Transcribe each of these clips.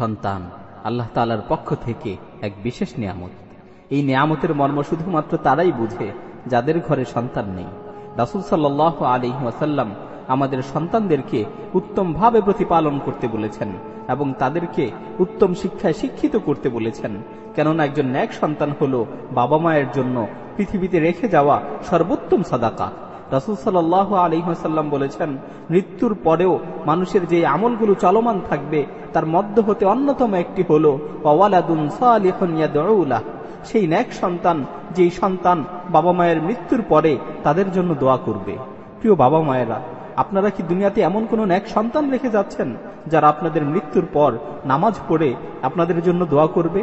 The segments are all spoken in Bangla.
সন্তান আল্লাহ তালার পক্ষ থেকে এক বিশেষ নিয়ামত। এই নিয়ামতের মর্ম শুধুমাত্র তারাই বুঝে যাদের ঘরে সন্তান নেই। রাসুল সাল্লাহ আলী ওয়াসাল্লাম আমাদের সন্তানদেরকে উত্তমভাবে প্রতিপালন করতে বলেছেন এবং তাদেরকে উত্তম শিক্ষায় শিক্ষিত করতে বলেছেন। কেননা একজন ন্যাক সন্তান হল বাবা মায়ের জন্য পৃথিবীতে রেখে যাওয়া সর্বোত্তম সাদাকা। রাসুল সাল্লাহ আলহিহাসাল্লাম বলেছেন, মৃত্যুর পরেও মানুষের যে আমলগুলো চলমান থাকবে, তার মধ্য হতে অন্যতম একটি হল অওয়ালাদুন সালিহনিয়াদৌলাহ সেই ন্যাক সন্তান, যেই সন্তান বাবা মায়ের মৃত্যুর পরে তাদের জন্য দোয়া করবে। প্রিয় বাবা মায়েরা, আপনারা কি দুনিয়াতে এমন কোন ন্যাক সন্তান রেখে যাচ্ছেন, যারা আপনাদের মৃত্যুর পর নামাজ পড়ে আপনাদের জন্য দোয়া করবে?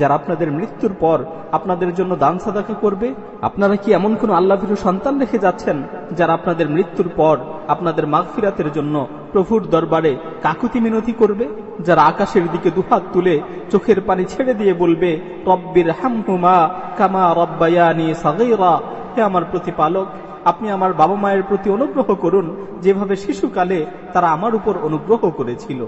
যারা আপনাদের মৃত্যুর পর আপনাদের জন্য দান সাদাকা করবে, আপনারা কি এমন কোন আল্লাভীর সন্তান রেখে যাচ্ছেন যারা আপনাদের মৃত্যুর পর আপনাদের মাগফিরাতের জন্য প্রভুর দরবারে কাকুতি মিনতি করবে? যারা আকাশের দিকে দুহাত তুলে চোখের পানি ছেড়ে দিয়ে বলবে, রব্বির হামহুমা কামা রব্বায়ানি সাগীরা হে আমার প্রতিপালক, আপনি আমার বাবা মায়ের প্রতি অনুগ্রহ করুন, যেভাবে শিশুকালে তারা আমার উপর অনুগ্রহ করেছিল।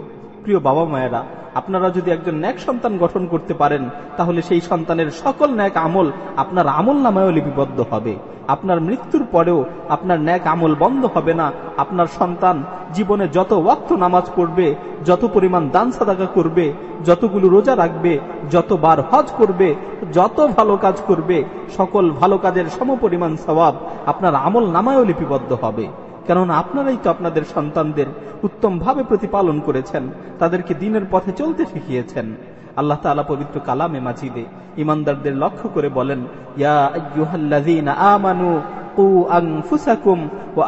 প্রিয় বাবা মায়েরা আপনারা যদি একজন ন্যাক সন্তান গঠন করতে পারেন, তাহলে সেই সন্তানের সকল ন্যাক আমল আপনার আমল নামায়ও লিপিবদ্ধ হবে। আপনার মৃত্যুর পরেও আপনার ন্যাক আমল বন্ধ হবে না। আপনার সন্তান জীবনে যত ওয়াক্ত নামাজ পড়বে, যত পরিমাণ দান সাদাকা করবে, যতগুলো রোজা রাখবে, যতবার হজ করবে, যত ভালো কাজ করবে, সকল ভালো কাজের সমপরিমাণ স্বভাব আপনার আমল নামায়ও লিপিবদ্ধ হবে। কেননা আপনারাই তো আপনাদের সন্তানদের উত্তমভাবে প্রতিপালন করেছেন, তাদেরকে দিনের পথে চলতে শিখিয়েছেন। আল্লাহ তালা পবিত্র কালামে মাজিদে ইমানদারদের লক্ষ্য করে বলেন আমানু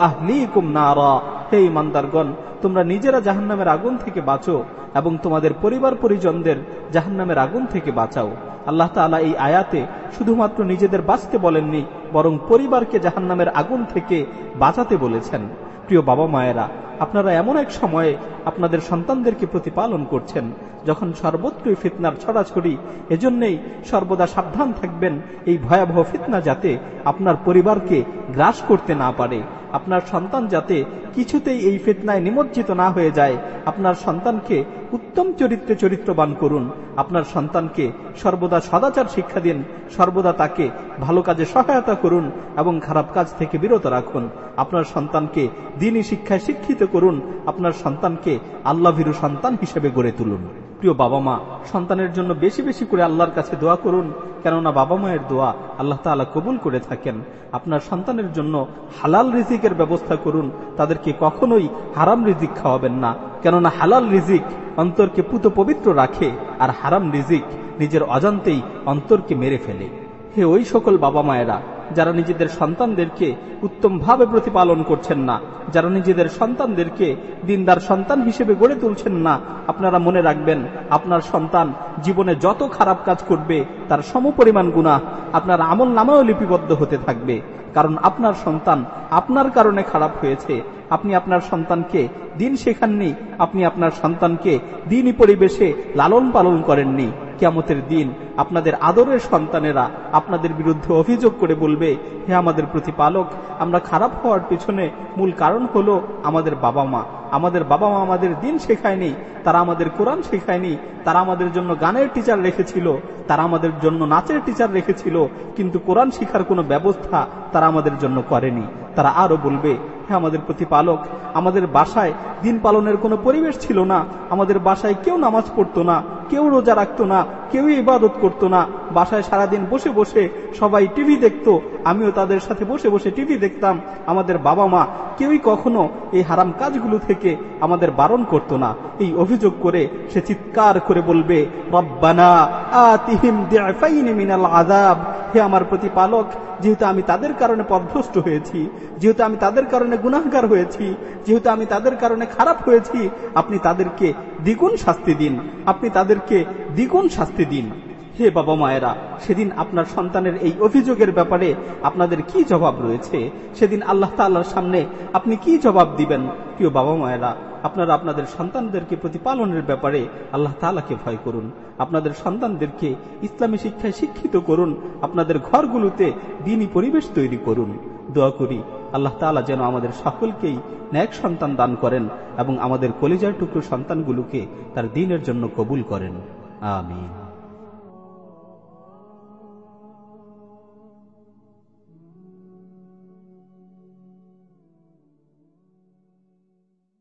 আহলিকুম নারা। হে ইমানদারগণ তোমরা নিজেরা জাহান্নামের আগুন থেকে বাঁচো এবং তোমাদের পরিবার পরিজনদের জাহান্নামের আগুন থেকে বাঁচাও। আল্লাহ তালা এই আয়াতে শুধুমাত্র নিজেদের বাঁচতে বলেননি, বরং পরিবারকে জাহান্নামের আগুন থেকে বাঁচাতে বলেছেন। প্রিয় বাবা মায়েরা আপনারা এমন এক সময়ে আপনাদের সন্তানদেরকে প্রতিপালন করছেন, যখন সর্বত্রই ফিতনার ছড়াছড়ি, এজন্যই সর্বদা সাবধান থাকবেন এই ভয়াবহ ফিতনা যাতে আপনার পরিবারকে গ্রাস করতে না পারে। আপনার সন্তান যাতে কিছুতেই এই ফিতনায় নিমজ্জিত না হয়ে যায়, আপনার সন্তানকে উত্তম চরিত্রে চরিত্রবান করুন। আপনার সন্তানকে সর্বদা সদাচার শিক্ষা দিন, সর্বদা তাকে ভালো কাজে সহায়তা করুন এবং খারাপ কাজ থেকে বিরত রাখুন। আপনার সন্তানকে দিনই শিক্ষায় শিক্ষিত করুন আপনার সন্তানকে আল্লাহ ভীরু সন্তান হিসেবে গড়ে তুলুন। প্রিয় বাবা মা সন্তানের জন্য বেশি বেশি করে আল্লাহর কাছে দোয়া করুন, কেননা বাবা মায়ের দোয়া আল্লাহ তালা কবুল করে থাকেন। আপনার সন্তানের জন্য হালাল রিজিকের ব্যবস্থা করুন, তাদেরকে কখনোই হারাম রিজিক খাওয়াবেন না। কেননা হালাল রিজিক অন্তরকে পুত পবিত্র রাখে, আর হারাম রিজিক নিজের অজান্তেই অন্তরকে মেরে ফেলে। হে ওই সকল বাবা মায়েরা যারা নিজেদের সন্তানদেরকে উত্তমভাবে প্রতিপালন করছেন না, যারা নিজেদের সন্তানদেরকে দিনদার সন্তান হিসেবে গড়ে তুলছেন না, আপনারা মনে রাখবেন, আপনার সন্তান জীবনে যত খারাপ কাজ করবে, তার সমপরিমাণ গুণা আপনার আমল নামেও লিপিবদ্ধ হতে থাকবে। কারণ আপনার সন্তান আপনার কারণে খারাপ হয়েছে। আপনি আপনার সন্তানকে দিন শেখাননি, আপনি আপনার সন্তানকে দিনই পরিবেশে লালন পালন করেননি। কেমতের দিন আপনাদের আদরের সন্তানেরা আপনাদের বিরুদ্ধে অভিযোগ করে বলবে, হে আমাদের প্রতিপালক, আমরা খারাপ হওয়ার পিছনে মূল কারণ হলো আমাদের বাবা মা আমাদের বাবা মা আমাদের দিন শেখায়নি, তারা আমাদের কোরআন শেখায়নি, তারা আমাদের জন্য গানের টিচার রেখেছিল, তারা আমাদের জন্য নাচের টিচার রেখেছিল, কিন্তু কোরআন শিখার কোনো ব্যবস্থা তারা আমাদের জন্য করেনি। তারা আরও বলবে হ্যাঁ আমাদের প্রতিপালক, আমাদের বাসায় দিন পালনের কোনো পরিবেশ ছিল না, আমাদের বাসায় কেউ নামাজ পড়তো না কেউ রোজা রাখতো না কেউ ইবাদত করতো না। বাসায় সারাদিন বসে বসে সবাই টিভি দেখতো, আমিও তাদের সাথে বসে বসে টিভি দেখতাম। আমাদের বাবা মা কেউই কখনো এই হারাম কাজগুলো থেকে আমাদের বারণ করতো না। এই অভিযোগ করে সে চিৎকার করে বলবে, রব্বানা আতিহিম মিনাল আজাব হে আমার প্রতিপালক, যেহেতু আমি তাদের কারণে পদভ্রষ্ট হয়েছি, যেহেতু আমি তাদের কারণে গুনাহগার হয়েছি, যেহেতু আমি তাদের কারণে খারাপ হয়েছি, আপনি তাদেরকে দ্বিগুণ শাস্তি দিন। আপনি তাদেরকে দ্বিগুণ শাস্তি দিন। হে বাবা মায়েরা, সেদিন আপনার সন্তানের এই অভিযোগের ব্যাপারে আপনাদের কি জবাব রয়েছে? সেদিন আল্লাহ তাল্লাহর সামনে আপনি কি জবাব দিবেন? প্রিয় বাবা মায়েরা, আপনারা আপনাদের সন্তানদেরকে প্রতিপালনের ব্যাপারে আল্লাহ তালাকে ভয় করুন। আপনাদের সন্তানদেরকে ইসলামী শিক্ষায় শিক্ষিত করুন। আপনাদের ঘরগুলোতে দিনই পরিবেশ তৈরি করুন। দোয়া করি, আল্লাহ তালা যেন আমাদের সকলকেই ন্যাক সন্তান দান করেন এবং আমাদের কলিজার টুকরো সন্তানগুলোকে তার দিনের জন্য কবুল করেন। আমিন।